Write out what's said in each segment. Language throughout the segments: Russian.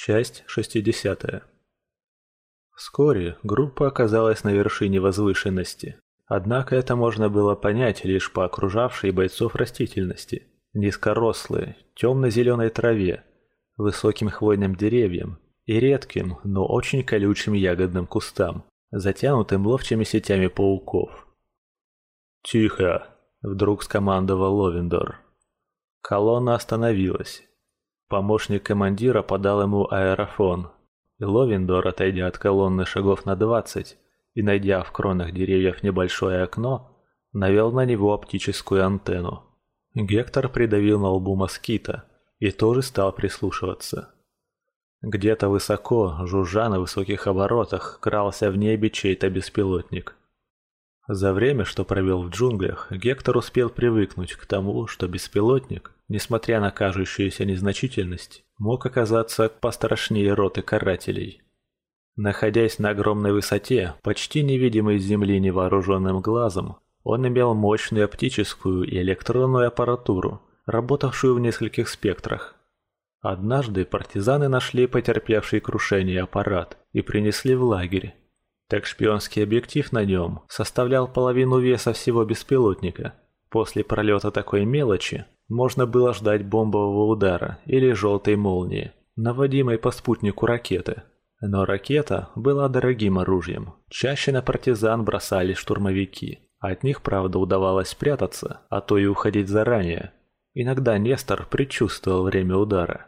Часть 60. Вскоре группа оказалась на вершине возвышенности. Однако это можно было понять лишь по окружавшей бойцов растительности. Низкорослые, темно-зеленой траве, высоким хвойным деревьям и редким, но очень колючим ягодным кустам, затянутым ловчими сетями пауков. «Тихо!» – вдруг скомандовал Ловендор. Колонна остановилась. Помощник командира подал ему аэрофон. И Ловендор, отойдя от колонны шагов на двадцать и найдя в кронах деревьев небольшое окно, навел на него оптическую антенну. Гектор придавил на лбу москита и тоже стал прислушиваться. Где-то высоко, жужжа на высоких оборотах, крался в небе чей-то беспилотник. За время, что провел в джунглях, Гектор успел привыкнуть к тому, что беспилотник несмотря на кажущуюся незначительность, мог оказаться пострашнее роты карателей. Находясь на огромной высоте, почти невидимой с земли невооруженным глазом, он имел мощную оптическую и электронную аппаратуру, работавшую в нескольких спектрах. Однажды партизаны нашли потерпевший крушение аппарат и принесли в лагерь. Так шпионский объектив на нем составлял половину веса всего беспилотника. После пролета такой мелочи можно было ждать бомбового удара или желтой молнии, наводимой по спутнику ракеты. Но ракета была дорогим оружием. Чаще на партизан бросали штурмовики. От них, правда, удавалось спрятаться, а то и уходить заранее. Иногда Нестор предчувствовал время удара.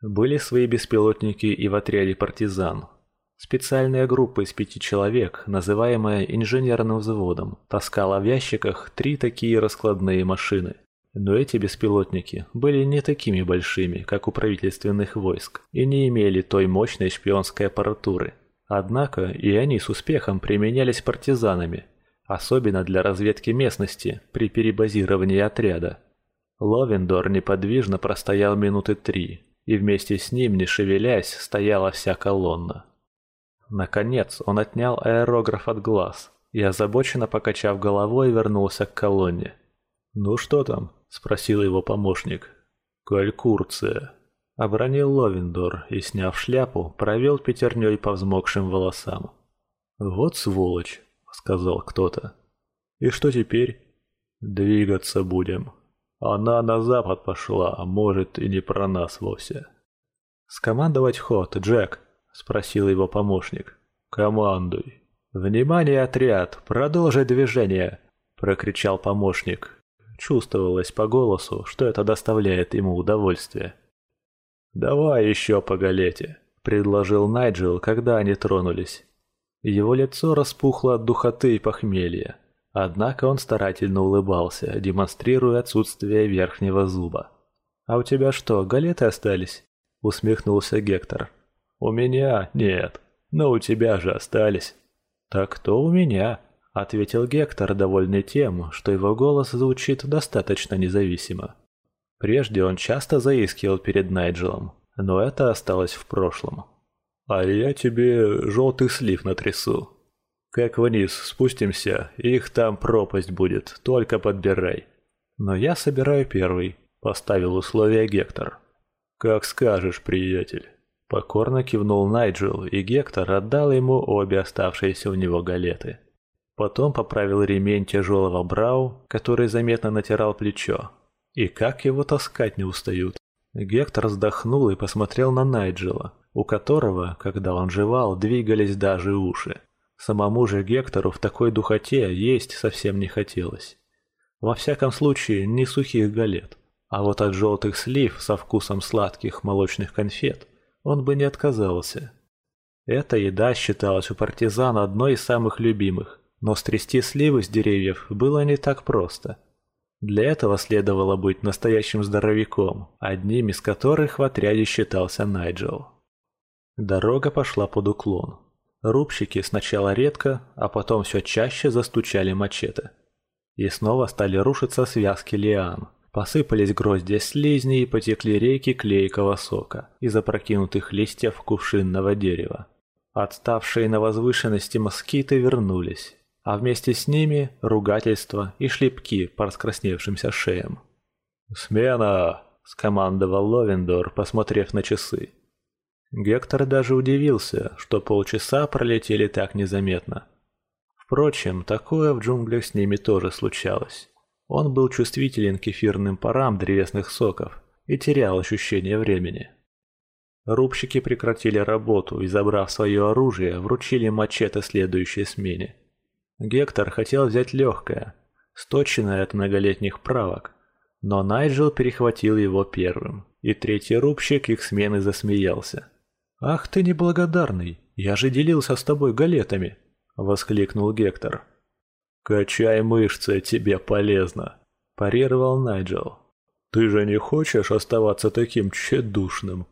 Были свои беспилотники и в отряде партизан. Специальная группа из пяти человек, называемая инженерным взводом, таскала в ящиках три такие раскладные машины. Но эти беспилотники были не такими большими, как у правительственных войск, и не имели той мощной шпионской аппаратуры. Однако и они с успехом применялись партизанами, особенно для разведки местности при перебазировании отряда. Ловендор неподвижно простоял минуты три, и вместе с ним, не шевелясь, стояла вся колонна. Наконец он отнял аэрограф от глаз и, озабоченно покачав головой, вернулся к колонне. «Ну что там?» спросил его помощник. «Калькурция», — обронил Ловендор и, сняв шляпу, провел пятерней по взмокшим волосам. «Вот сволочь», — сказал кто-то. «И что теперь?» «Двигаться будем. Она на запад пошла, а может и не про нас вовсе». «Скомандовать ход, Джек», — спросил его помощник. «Командуй». «Внимание, отряд! Продолжить движение!» — прокричал помощник Чувствовалось по голосу, что это доставляет ему удовольствие. «Давай еще по галете», — предложил Найджел, когда они тронулись. Его лицо распухло от духоты и похмелья. Однако он старательно улыбался, демонстрируя отсутствие верхнего зуба. «А у тебя что, галеты остались?» — усмехнулся Гектор. «У меня нет, но у тебя же остались». «Так кто у меня?» ответил Гектор, довольный тем, что его голос звучит достаточно независимо. Прежде он часто заискивал перед Найджелом, но это осталось в прошлом. «А я тебе желтый слив натрясу. Как вниз спустимся, их там пропасть будет, только подбирай». «Но я собираю первый», — поставил условие Гектор. «Как скажешь, приятель». Покорно кивнул Найджел, и Гектор отдал ему обе оставшиеся у него галеты. Потом поправил ремень тяжелого брау, который заметно натирал плечо. И как его таскать не устают. Гектор вздохнул и посмотрел на Найджела, у которого, когда он жевал, двигались даже уши. Самому же Гектору в такой духоте есть совсем не хотелось. Во всяком случае, не сухих галет. А вот от желтых слив со вкусом сладких молочных конфет он бы не отказался. Эта еда считалась у партизан одной из самых любимых, но стрясти сливы с деревьев было не так просто. Для этого следовало быть настоящим здоровяком, одним из которых в отряде считался Найджел. Дорога пошла под уклон. Рубщики сначала редко, а потом все чаще застучали мачете. И снова стали рушиться связки лиан. Посыпались гроздья слизней и потекли реки клейкого сока из опрокинутых листьев кувшинного дерева. Отставшие на возвышенности москиты вернулись а вместе с ними ругательства и шлепки по раскрасневшимся шеям. «Смена!» – скомандовал Ловендор, посмотрев на часы. Гектор даже удивился, что полчаса пролетели так незаметно. Впрочем, такое в джунглях с ними тоже случалось. Он был чувствителен к эфирным парам древесных соков и терял ощущение времени. Рубщики прекратили работу и, забрав свое оружие, вручили мачете следующей смене. Гектор хотел взять легкое, сточенное от многолетних правок, но Найджел перехватил его первым, и третий рубщик их смены засмеялся. «Ах ты неблагодарный, я же делился с тобой галетами!» — воскликнул Гектор. «Качай мышцы, тебе полезно», – парировал Найджел. «Ты же не хочешь оставаться таким тщедушным?»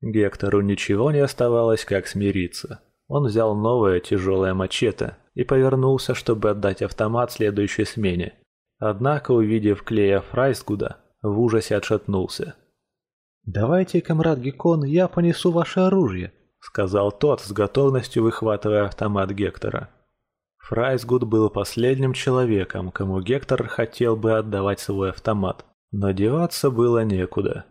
Гектору ничего не оставалось, как смириться. Он взял новое тяжелое мачете и повернулся, чтобы отдать автомат следующей смене. Однако, увидев Клея Фрайсгуда, в ужасе отшатнулся. «Давайте, комрад Гекон, я понесу ваше оружие», — сказал тот, с готовностью выхватывая автомат Гектора. Фрайсгуд был последним человеком, кому Гектор хотел бы отдавать свой автомат, но деваться было некуда.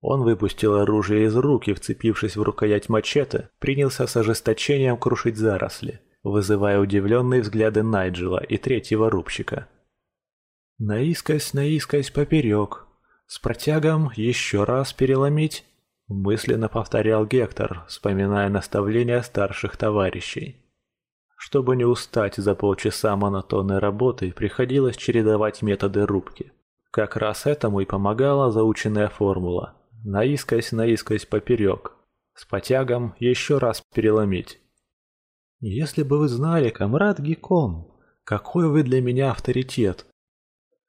Он выпустил оружие из рук и, вцепившись в рукоять мачете, принялся с ожесточением крушить заросли, вызывая удивленные взгляды Найджела и третьего рубщика. «Наискось, наискось поперек, с протягом еще раз переломить», мысленно повторял Гектор, вспоминая наставления старших товарищей. Чтобы не устать за полчаса монотонной работы, приходилось чередовать методы рубки. Как раз этому и помогала заученная формула. Наискось, наискось поперек. С потягом еще раз переломить. Если бы вы знали, комрад Гекон, какой вы для меня авторитет.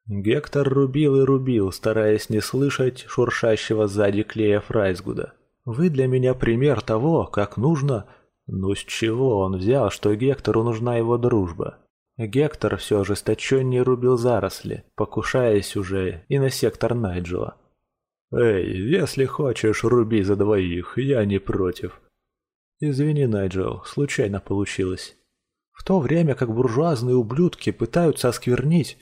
Гектор рубил и рубил, стараясь не слышать шуршащего сзади клея Фрайсгуда. Вы для меня пример того, как нужно ну с чего он взял, что Гектору нужна его дружба? Гектор все ожесточеннее рубил заросли, покушаясь уже и на сектор Найджела. «Эй, если хочешь, руби за двоих, я не против». «Извини, Найджел, случайно получилось». В то время как буржуазные ублюдки пытаются осквернить...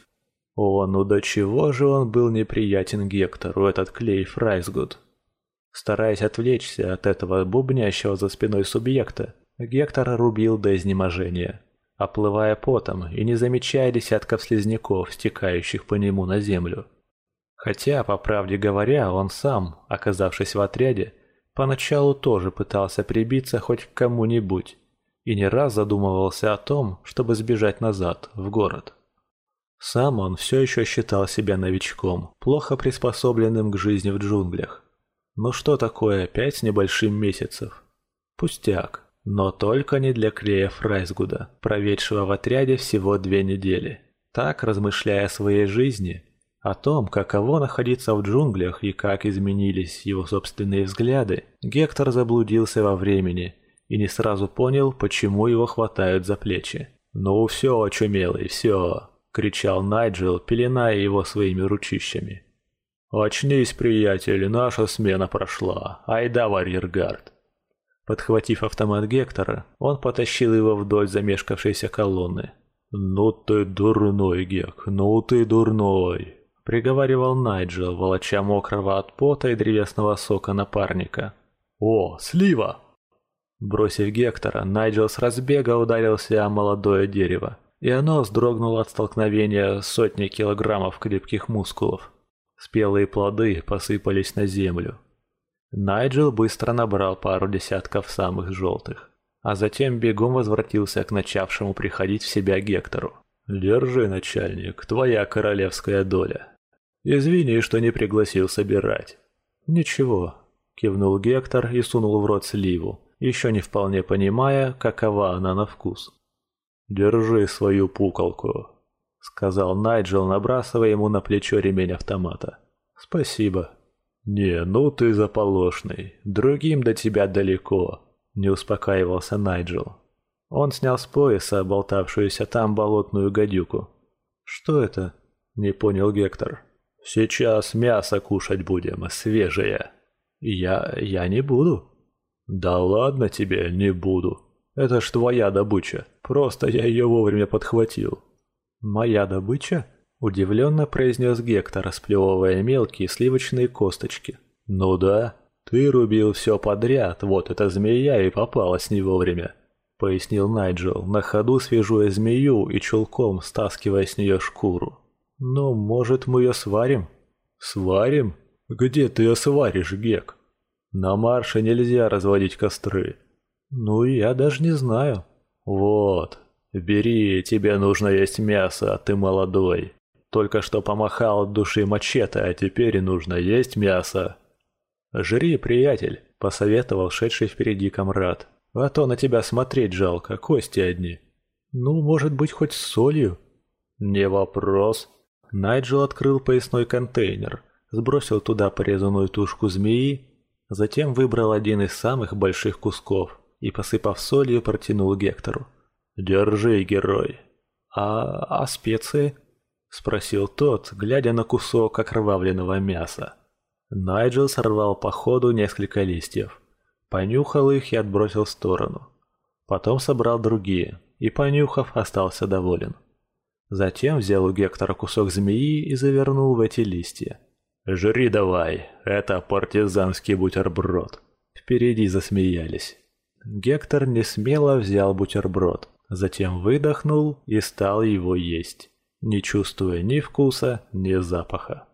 О, ну до чего же он был неприятен Гектору, этот Клей Фрайсгуд. Стараясь отвлечься от этого бубнящего за спиной субъекта, Гектор рубил до изнеможения, оплывая потом и не замечая десятков слизняков, стекающих по нему на землю. Хотя, по правде говоря, он сам, оказавшись в отряде, поначалу тоже пытался прибиться хоть к кому-нибудь и не раз задумывался о том, чтобы сбежать назад, в город. Сам он все еще считал себя новичком, плохо приспособленным к жизни в джунглях. Ну что такое пять с небольшим месяцев? Пустяк. Но только не для Клея Фрайсгуда, проведшего в отряде всего две недели. Так, размышляя о своей жизни, о том, каково находиться в джунглях и как изменились его собственные взгляды, Гектор заблудился во времени и не сразу понял, почему его хватают за плечи. «Ну все, очумелый, все!» — кричал Найджел, пеленая его своими ручищами. «Очнись, приятель, наша смена прошла. Айда в арьергард». Подхватив автомат Гектора, он потащил его вдоль замешкавшейся колонны. «Ну ты дурной, Гек, ну ты дурной!» — приговаривал Найджел, волоча мокрого от пота и древесного сока напарника. «О, слива!» Бросив Гектора, Найджел с разбега ударился о молодое дерево, и оно вздрогнуло от столкновения сотни килограммов крепких мускулов. Спелые плоды посыпались на землю. Найджел быстро набрал пару десятков самых желтых, а затем бегом возвратился к начавшему приходить в себя Гектору. «Держи, начальник, твоя королевская доля. Извини, что не пригласил собирать». «Ничего», — кивнул Гектор и сунул в рот сливу, еще не вполне понимая, какова она на вкус. «Держи свою пукалку», — сказал Найджел, набрасывая ему на плечо ремень автомата. «Спасибо». «Не, ну ты заполошный. Другим до тебя далеко», — не успокаивался Найджел. Он снял с пояса болтавшуюся там болотную гадюку. «Что это?» — не понял Гектор. «Сейчас мясо кушать будем, свежее». «Я... я не буду». «Да ладно тебе, не буду. Это ж твоя добыча. Просто я ее вовремя подхватил». «Моя добыча?» – удивленно произнес Гектор, расплевывая мелкие сливочные косточки. «Ну да, «Ты рубил все подряд, вот эта змея и попалась не вовремя», — пояснил Найджел, на ходу свежуя змею и чулком стаскивая с нее шкуру. «Ну, может, мы ее сварим?» «Сварим? Где ты ее сваришь, Гек?» «На марше нельзя разводить костры». «Ну, я даже не знаю». «Вот, бери, тебе нужно есть мясо, а ты молодой. Только что помахал от души мачете, а теперь нужно есть мясо». «Жри, приятель», — посоветовал шедший впереди комрад. «А то на тебя смотреть жалко, кости одни». «Ну, может быть, хоть с солью?» «Не вопрос». Найджел открыл поясной контейнер, сбросил туда порезанную тушку змеи, затем выбрал один из самых больших кусков и, посыпав солью, протянул Гектору. «Держи, герой». «А, а специи?» — спросил тот, глядя на кусок окровавленного мяса. Найджел сорвал по ходу несколько листьев, понюхал их и отбросил в сторону. Потом собрал другие и, понюхав, остался доволен. Затем взял у Гектора кусок змеи и завернул в эти листья. «Жри давай, это партизанский бутерброд». Впереди засмеялись. Гектор не смело взял бутерброд, затем выдохнул и стал его есть, не чувствуя ни вкуса, ни запаха.